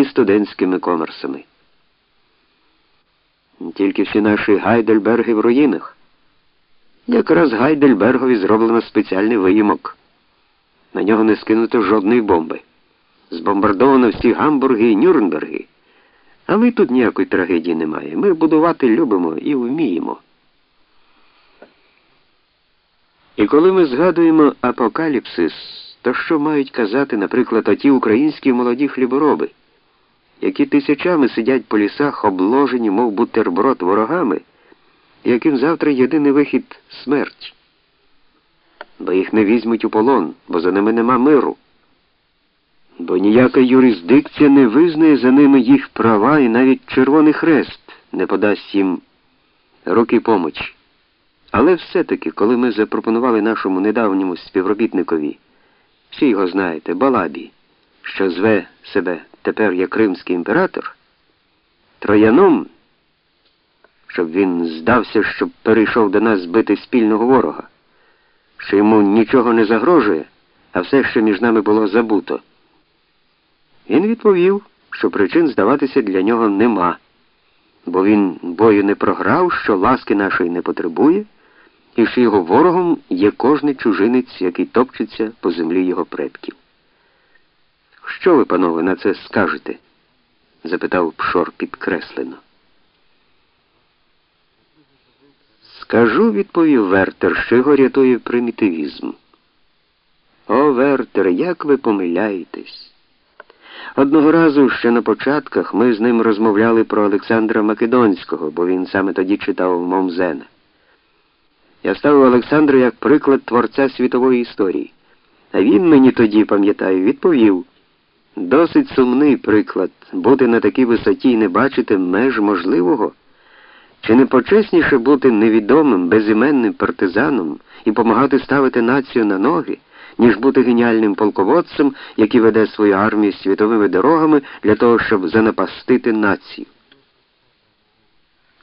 і студентськими комерсами. Тільки всі наші Гайдельберги в руїнах. Якраз Гайдельбергові зроблено спеціальний виїмок. На нього не скинуто жодної бомби. Збомбардовано всі Гамбурги і Нюрнберги. Але тут ніякої трагедії немає. Ми будувати любимо і вміємо. І коли ми згадуємо апокаліпсис, то що мають казати, наприклад, оті українські молоді хлібороби, які тисячами сидять по лісах, обложені, мов бутерброд ворогами, яким завтра єдиний вихід смерть. Бо їх не візьмуть у полон, бо за ними нема миру. Бо ніяка юрисдикція не визнає за ними їх права і навіть Червоний Хрест не подасть їм руки помочі. Але все-таки, коли ми запропонували нашому недавньому співробітникові, всі його знаєте, Балабі, що зве себе тепер як Кримський імператор, трояном, щоб він здався, щоб перейшов до нас збити спільного ворога, що йому нічого не загрожує, а все, що між нами було забуто. Він відповів, що причин здаватися для нього нема, бо він бою не програв, що ласки нашої не потребує, і що його ворогом є кожний чужинець, який топчеться по землі його предків. Що ви, панове, на це скажете? запитав Пшор підкреслено. Скажу, відповів Вертер, що його рятує примітивізм. О, Вертер, як ви помиляєтесь? Одного разу ще на початках ми з ним розмовляли про Олександра Македонського, бо він саме тоді читав Момзена. Я ставив Олександра як приклад творця світової історії. А він мені тоді, пам'ятаю, відповів досить сумний приклад бути на такій висоті і не бачити меж можливого. Чи не почесніше бути невідомим, безіменним партизаном і помагати ставити націю на ноги? ніж бути геніальним полководцем, який веде свою армію світовими дорогами для того, щоб занапастити націю.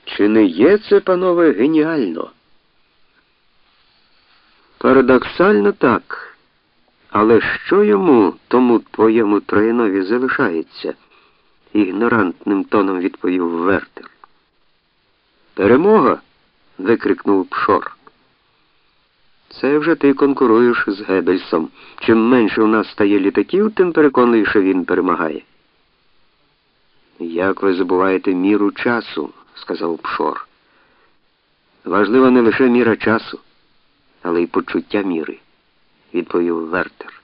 Чи не є це, панове, геніально? Парадоксально так. Але що йому, тому твоєму троєнові залишається? ігнорантним тоном відповів Вертер. Перемога. викрикнув Пшор. Це вже ти конкуруєш з Геббельсом. Чим менше у нас стає літаків, тим переконливіше він перемагає. Як ви забуваєте міру часу, сказав Пшор. Важлива не лише міра часу, але й почуття міри, відповів Вертер.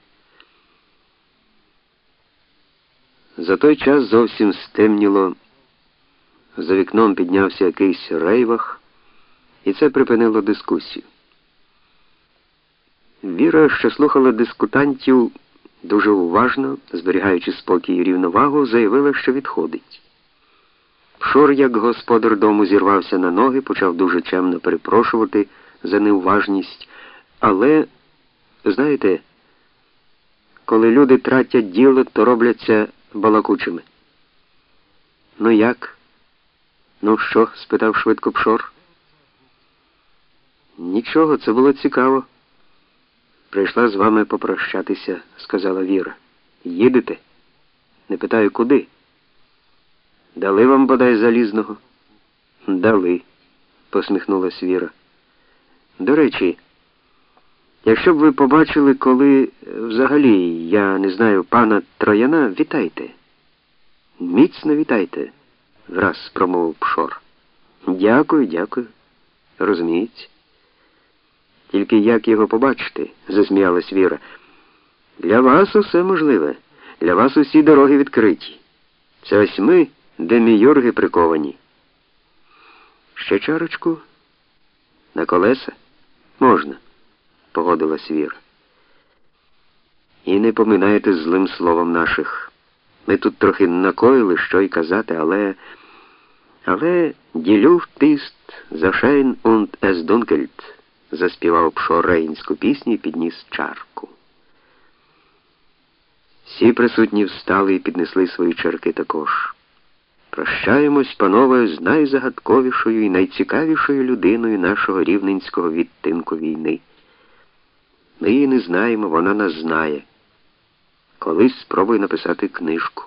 За той час зовсім стемніло. За вікном піднявся якийсь рейвах, і це припинило дискусію. Віра, що слухала дискутантів дуже уважно, зберігаючи спокій і рівновагу, заявила, що відходить. Пшор, як господар дому, зірвався на ноги, почав дуже чемно перепрошувати за неуважність. Але, знаєте, коли люди тратять діло, то робляться балакучими. Ну як? Ну що? спитав швидко Пшор. Нічого, це було цікаво. Прийшла з вами попрощатися, сказала Віра. Їдете? Не питаю, куди. Дали вам бодай залізного? Дали, посміхнулась Віра. До речі, якщо б ви побачили, коли взагалі, я не знаю, пана Трояна, вітайте. Міцно вітайте, враз промовив Пшор. Дякую, дякую. Розуміється. Тільки як його побачити, засміялась Віра. Для вас усе можливе, для вас усі дороги відкриті. Це ось ми, де міюрги приковані. Ще чарочку? На колеса? Можна, погодилась Віра. І не поминаєте злим словом наших. Ми тут трохи накоїли, що й казати, але. Але ділюф тист зашейн und es dunkelt заспівав пшорейнську пісню і підніс чарку. Всі присутні встали і піднесли свої чарки також. Прощаємось, панове, з найзагадковішою і найцікавішою людиною нашого рівненського відтинку війни. Ми її не знаємо, вона нас знає. Колись спробуй написати книжку.